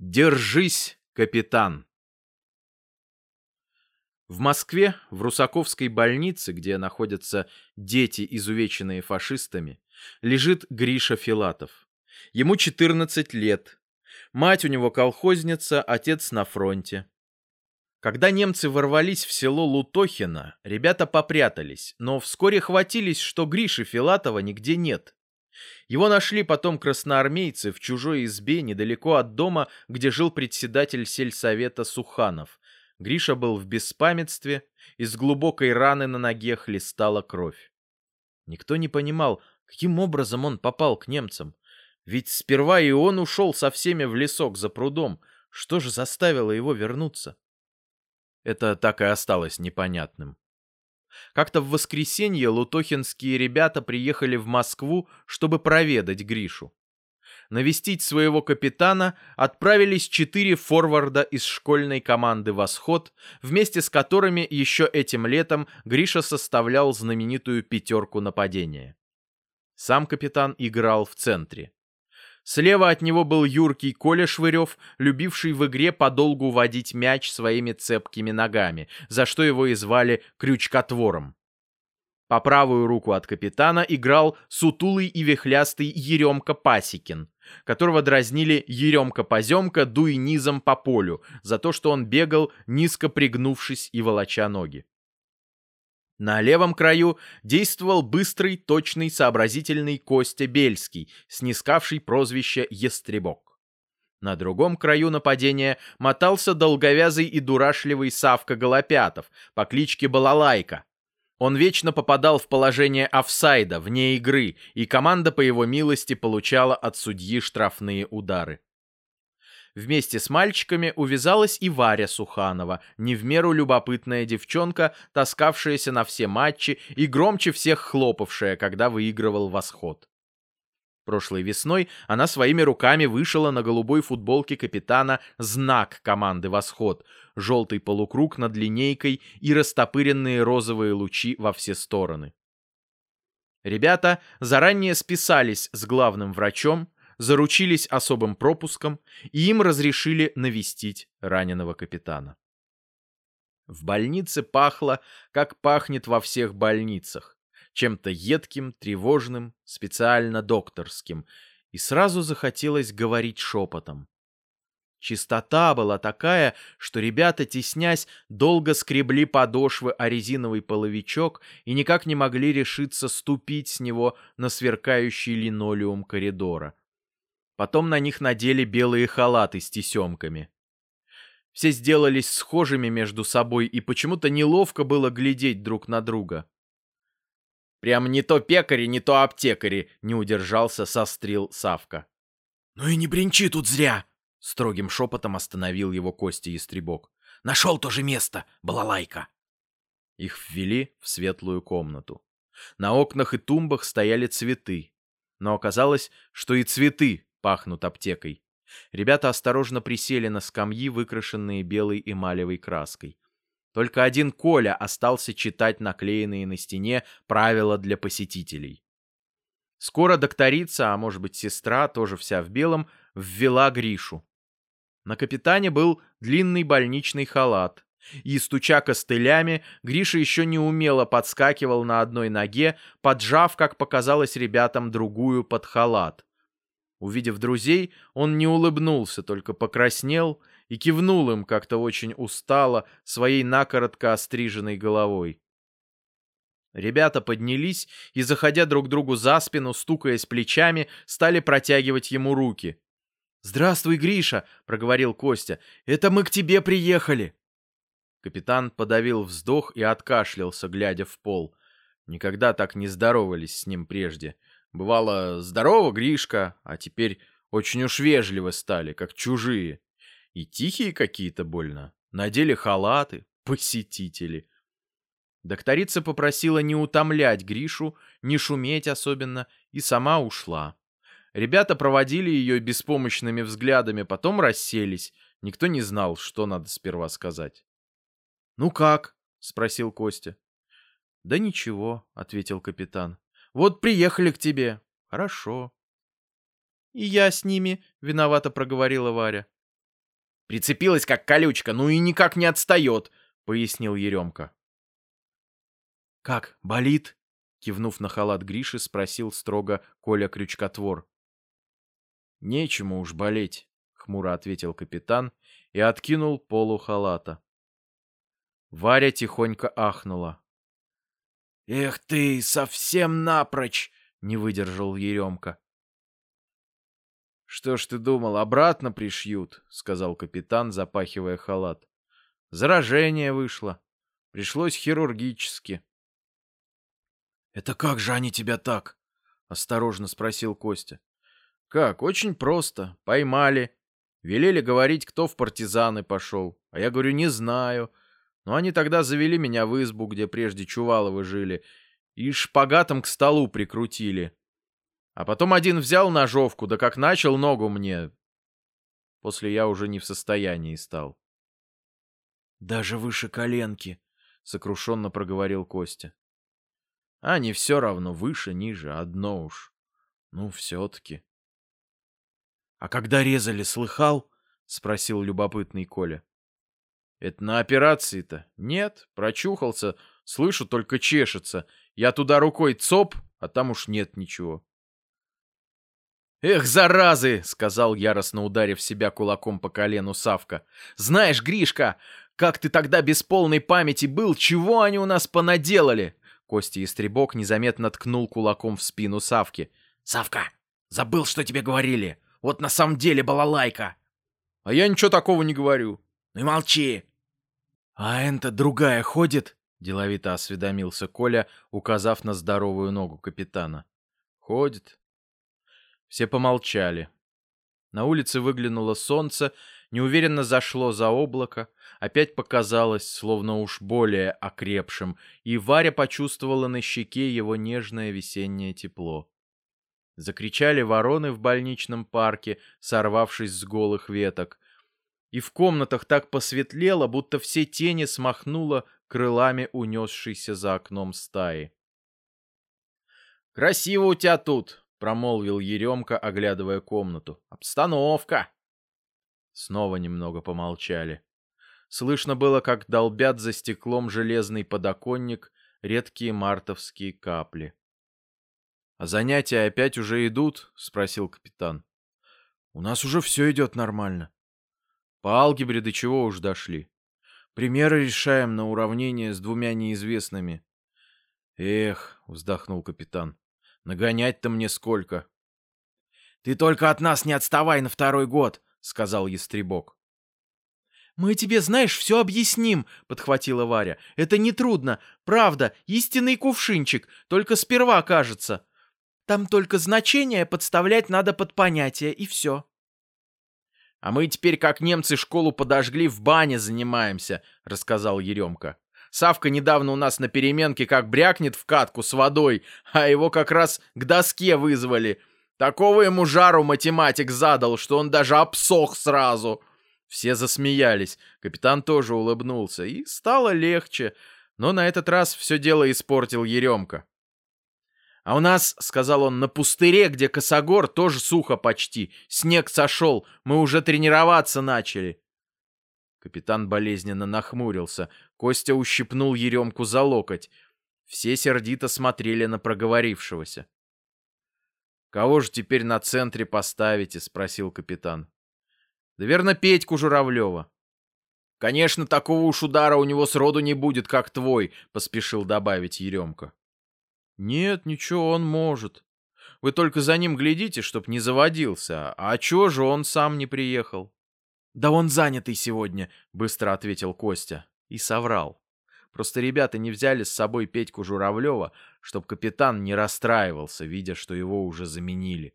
Держись, капитан! В Москве, в Русаковской больнице, где находятся дети, изувеченные фашистами, лежит Гриша Филатов. Ему 14 лет. Мать у него колхозница, отец на фронте. Когда немцы ворвались в село Лутохино, ребята попрятались, но вскоре хватились, что Гриши Филатова нигде нет. Его нашли потом красноармейцы в чужой избе недалеко от дома, где жил председатель сельсовета Суханов. Гриша был в беспамятстве, из глубокой раны на ноге хлестала кровь. Никто не понимал, каким образом он попал к немцам. Ведь сперва и он ушел со всеми в лесок за прудом. Что же заставило его вернуться? Это так и осталось непонятным. Как-то в воскресенье лутохинские ребята приехали в Москву, чтобы проведать Гришу. Навестить своего капитана отправились четыре форварда из школьной команды «Восход», вместе с которыми еще этим летом Гриша составлял знаменитую пятерку нападения. Сам капитан играл в центре. Слева от него был юркий Коля Швырев, любивший в игре подолгу водить мяч своими цепкими ногами, за что его и звали крючкотвором. По правую руку от капитана играл сутулый и вихлястый Еремка Пасекин, которого дразнили Еремка-поземка дуй низом по полю за то, что он бегал, низко пригнувшись и волоча ноги. На левом краю действовал быстрый, точный, сообразительный Костя Бельский, снискавший прозвище «Ястребок». На другом краю нападения мотался долговязый и дурашливый Савка Голопятов по кличке Балалайка. Он вечно попадал в положение офсайда, вне игры, и команда по его милости получала от судьи штрафные удары. Вместе с мальчиками увязалась и Варя Суханова, не в меру любопытная девчонка, таскавшаяся на все матчи и громче всех хлопавшая, когда выигрывал восход. Прошлой весной она своими руками вышила на голубой футболке капитана знак команды «Восход» — желтый полукруг над линейкой и растопыренные розовые лучи во все стороны. Ребята заранее списались с главным врачом, заручились особым пропуском, и им разрешили навестить раненого капитана. В больнице пахло, как пахнет во всех больницах, чем-то едким, тревожным, специально докторским, и сразу захотелось говорить шепотом. Чистота была такая, что ребята, теснясь, долго скребли подошвы о резиновый половичок и никак не могли решиться ступить с него на сверкающий линолеум коридора. Потом на них надели белые халаты с тесемками. Все сделались схожими между собой, и почему-то неловко было глядеть друг на друга. «Прям не то пекари, не то аптекари», — не удержался сострил Савка. «Ну и не бренчи тут зря!» — строгим шепотом остановил его Костя Ястребок. «Нашел то же место, балалайка!» Их ввели в светлую комнату. На окнах и тумбах стояли цветы. Но оказалось, что и цветы пахнут аптекой. Ребята осторожно присели на скамьи, выкрашенные белой эмалевой краской. Только один Коля остался читать наклеенные на стене правила для посетителей. Скоро докторица, а может быть сестра, тоже вся в белом, ввела Гришу. На капитане был длинный больничный халат, и, стуча костылями, Гриша еще не умело подскакивал на одной ноге, поджав, как показалось ребятам, другую под халат. Увидев друзей, он не улыбнулся, только покраснел и кивнул им как-то очень устало своей накоротко остриженной головой. Ребята поднялись и, заходя друг другу за спину, стукаясь плечами, стали протягивать ему руки. «Здравствуй, Гриша!» — проговорил Костя. «Это мы к тебе приехали!» Капитан подавил вздох и откашлялся, глядя в пол. Никогда так не здоровались с ним прежде. Бывало, здорово, Гришка, а теперь очень уж вежливо стали, как чужие. И тихие какие-то больно. Надели халаты, посетители. Докторица попросила не утомлять Гришу, не шуметь особенно, и сама ушла. Ребята проводили ее беспомощными взглядами, потом расселись. Никто не знал, что надо сперва сказать. «Ну как?» — спросил Костя. «Да ничего», — ответил капитан. Вот приехали к тебе. Хорошо. И я с ними, виновато проговорила Варя. Прицепилась как колючка, ну и никак не отстает, пояснил Еремка. Как, болит? Кивнув на халат Гриши, спросил строго Коля Крючкотвор. Нечему уж болеть, хмуро ответил капитан и откинул полу халата. Варя тихонько ахнула. «Эх ты, совсем напрочь!» — не выдержал Еремка. «Что ж ты думал, обратно пришьют?» — сказал капитан, запахивая халат. «Заражение вышло. Пришлось хирургически». «Это как же они тебя так?» — осторожно спросил Костя. «Как? Очень просто. Поймали. Велели говорить, кто в партизаны пошел. А я говорю, не знаю. Но они тогда завели меня в избу, где прежде Чуваловы жили, и шпагатом к столу прикрутили. А потом один взял ножовку, да как начал ногу мне. После я уже не в состоянии стал. «Даже выше коленки», — сокрушенно проговорил Костя. «А не все равно, выше, ниже, одно уж. Ну, все-таки». «А когда резали, слыхал?» — спросил любопытный Коля. Это на операции-то? Нет, прочухался. Слышу, только чешется. Я туда рукой цоп, а там уж нет ничего. «Эх, заразы!» — сказал, яростно ударив себя кулаком по колену Савка. «Знаешь, Гришка, как ты тогда без полной памяти был, чего они у нас понаделали?» Костя Истребок незаметно ткнул кулаком в спину Савки. «Савка, забыл, что тебе говорили. Вот на самом деле была лайка». «А я ничего такого не говорю». «Ну и молчи. «А энта другая ходит?» — деловито осведомился Коля, указав на здоровую ногу капитана. «Ходит». Все помолчали. На улице выглянуло солнце, неуверенно зашло за облако, опять показалось, словно уж более окрепшим, и Варя почувствовала на щеке его нежное весеннее тепло. Закричали вороны в больничном парке, сорвавшись с голых веток и в комнатах так посветлело, будто все тени смахнуло крылами унесшейся за окном стаи. «Красиво у тебя тут!» — промолвил Еремка, оглядывая комнату. «Обстановка!» Снова немного помолчали. Слышно было, как долбят за стеклом железный подоконник редкие мартовские капли. «А занятия опять уже идут?» — спросил капитан. «У нас уже все идет нормально. По алгебре до чего уж дошли. Примеры решаем на уравнение с двумя неизвестными. Эх, вздохнул капитан. Нагонять-то мне сколько. Ты только от нас не отставай на второй год, сказал Ястребок. «Мы тебе, знаешь, все объясним», — подхватила Варя. «Это нетрудно. Правда, истинный кувшинчик, только сперва кажется. Там только значение подставлять надо под понятие, и все». «А мы теперь, как немцы, школу подожгли, в бане занимаемся», — рассказал Еремка. «Савка недавно у нас на переменке как брякнет в катку с водой, а его как раз к доске вызвали. Такого ему жару математик задал, что он даже обсох сразу». Все засмеялись, капитан тоже улыбнулся, и стало легче, но на этот раз все дело испортил Еремка. «А у нас, — сказал он, — на пустыре, где косогор, тоже сухо почти. Снег сошел, мы уже тренироваться начали». Капитан болезненно нахмурился. Костя ущипнул Еремку за локоть. Все сердито смотрели на проговорившегося. «Кого же теперь на центре поставите?» — спросил капитан. «Да верно, Петьку Журавлева». «Конечно, такого уж удара у него сроду не будет, как твой», — поспешил добавить Еремка. «Нет, ничего, он может. Вы только за ним глядите, чтоб не заводился. А чего же он сам не приехал?» «Да он занятый сегодня», — быстро ответил Костя. И соврал. Просто ребята не взяли с собой Петьку Журавлева, чтоб капитан не расстраивался, видя, что его уже заменили.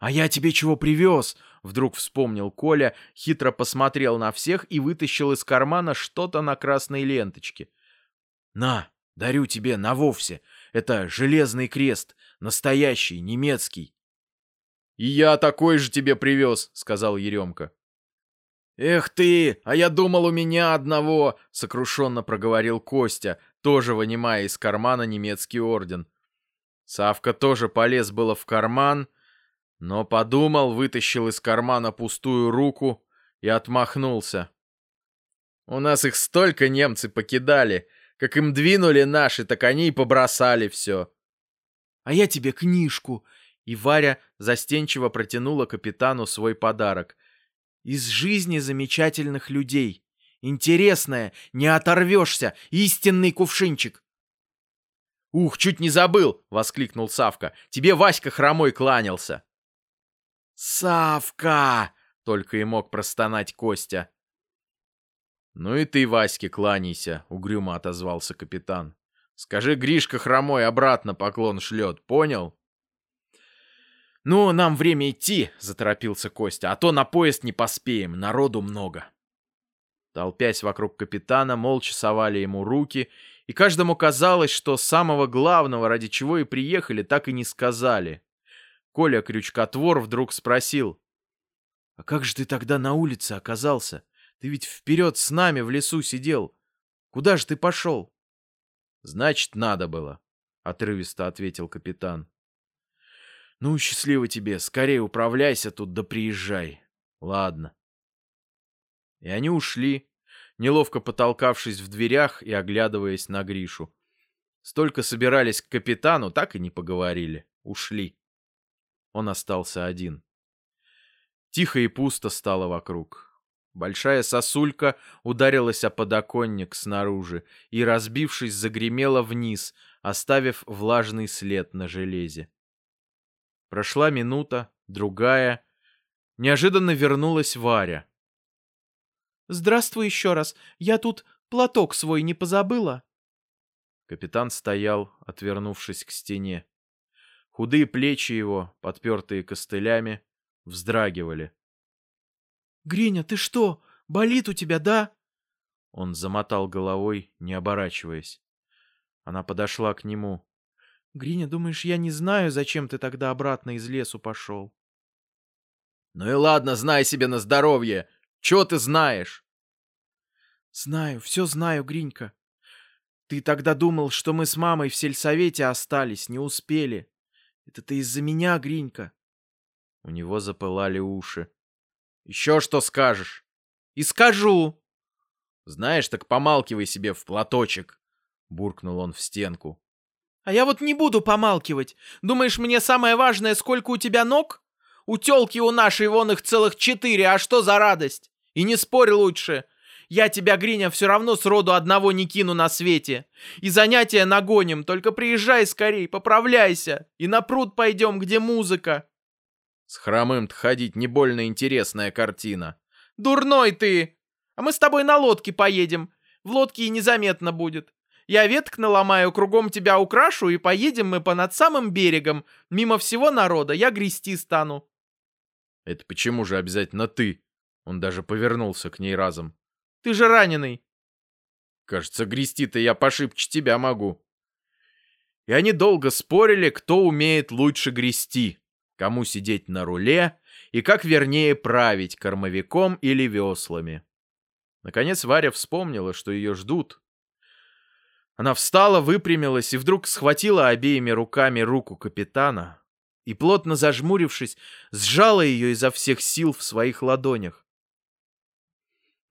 «А я тебе чего привез?» — вдруг вспомнил Коля, хитро посмотрел на всех и вытащил из кармана что-то на красной ленточке. «На, дарю тебе, на вовсе. Это железный крест, настоящий, немецкий. «И я такой же тебе привез», — сказал Еремка. «Эх ты, а я думал, у меня одного!» — сокрушенно проговорил Костя, тоже вынимая из кармана немецкий орден. Савка тоже полез было в карман, но подумал, вытащил из кармана пустую руку и отмахнулся. У нас их столько немцы покидали. Как им двинули наши, так они и побросали все. А я тебе книжку. И Варя застенчиво протянула капитану свой подарок. Из жизни замечательных людей. Интересная, не оторвешься, истинный кувшинчик. «Ух, чуть не забыл!» — воскликнул Савка. «Тебе Васька хромой кланялся!» «Савка!» — только и мог простонать Костя. «Ну и ты, Ваське, кланяйся!» — угрюмо отозвался капитан. «Скажи, Гришка хромой обратно поклон шлет, понял?» «Ну, нам время идти!» — заторопился Костя. «А то на поезд не поспеем, народу много!» Толпясь вокруг капитана, молча совали ему руки, и каждому казалось, что самого главного, ради чего и приехали, так и не сказали. Коля Крючкотвор вдруг спросил. «А как же ты тогда на улице оказался? Ты ведь вперед с нами в лесу сидел. Куда же ты пошел?» «Значит, надо было», — отрывисто ответил капитан. «Ну, счастливо тебе, скорее управляйся тут да приезжай. Ладно». И они ушли, неловко потолкавшись в дверях и оглядываясь на Гришу. Столько собирались к капитану, так и не поговорили. Ушли. Он остался один. Тихо и пусто стало вокруг. Большая сосулька ударилась о подоконник снаружи и, разбившись, загремела вниз, оставив влажный след на железе. Прошла минута, другая. Неожиданно вернулась Варя. Здравствуй еще раз. Я тут платок свой не позабыла. Капитан стоял, отвернувшись к стене. Худые плечи его, подпертые костылями, вздрагивали. «Гриня, ты что? Болит у тебя, да?» Он замотал головой, не оборачиваясь. Она подошла к нему. «Гриня, думаешь, я не знаю, зачем ты тогда обратно из лесу пошел?» «Ну и ладно, знай себе на здоровье. Чего ты знаешь?» «Знаю, все знаю, Гринька. Ты тогда думал, что мы с мамой в сельсовете остались, не успели. Это ты из-за меня, Гринька». У него запылали уши. «Еще что скажешь?» «И скажу!» «Знаешь, так помалкивай себе в платочек!» Буркнул он в стенку. «А я вот не буду помалкивать. Думаешь, мне самое важное, сколько у тебя ног? У тёлки у нашей вон их целых четыре, а что за радость? И не спорь лучше. Я тебя, Гриня, все равно сроду одного не кину на свете. И занятия нагоним, только приезжай скорей, поправляйся. И на пруд пойдем, где музыка. С хромым-то ходить не больно интересная картина. Дурной ты! А мы с тобой на лодке поедем. В лодке и незаметно будет. Я веток наломаю, кругом тебя украшу, и поедем мы по над самым берегом. Мимо всего народа я грести стану. Это почему же обязательно ты? Он даже повернулся к ней разом. Ты же раненый. Кажется, грести-то я пошибче тебя могу. И они долго спорили, кто умеет лучше грести, кому сидеть на руле и как вернее править кормовиком или веслами. Наконец Варя вспомнила, что ее ждут. Она встала, выпрямилась и вдруг схватила обеими руками руку капитана и, плотно зажмурившись, сжала ее изо всех сил в своих ладонях.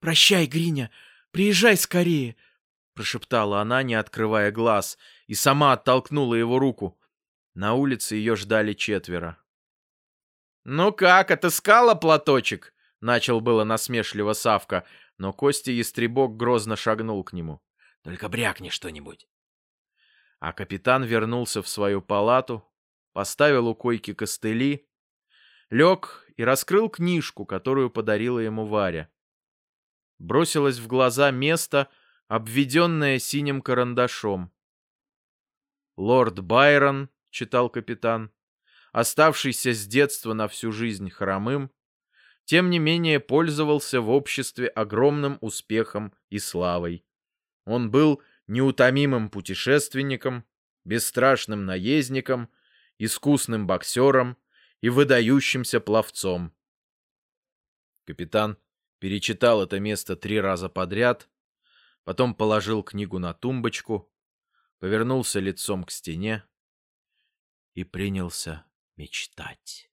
«Прощай, Гриня, приезжай скорее!» прошептала она, не открывая глаз, и сама оттолкнула его руку. На улице ее ждали четверо. «Ну как, отыскала платочек?» — начал было насмешливо Савка, но Костя Ястребок грозно шагнул к нему. «Только брякни что-нибудь». А капитан вернулся в свою палату, поставил у койки костыли, лег и раскрыл книжку, которую подарила ему Варя бросилось в глаза место, обведенное синим карандашом. «Лорд Байрон», — читал капитан, оставшийся с детства на всю жизнь хромым, тем не менее пользовался в обществе огромным успехом и славой. Он был неутомимым путешественником, бесстрашным наездником, искусным боксером и выдающимся пловцом. Капитан перечитал это место три раза подряд, потом положил книгу на тумбочку, повернулся лицом к стене и принялся мечтать.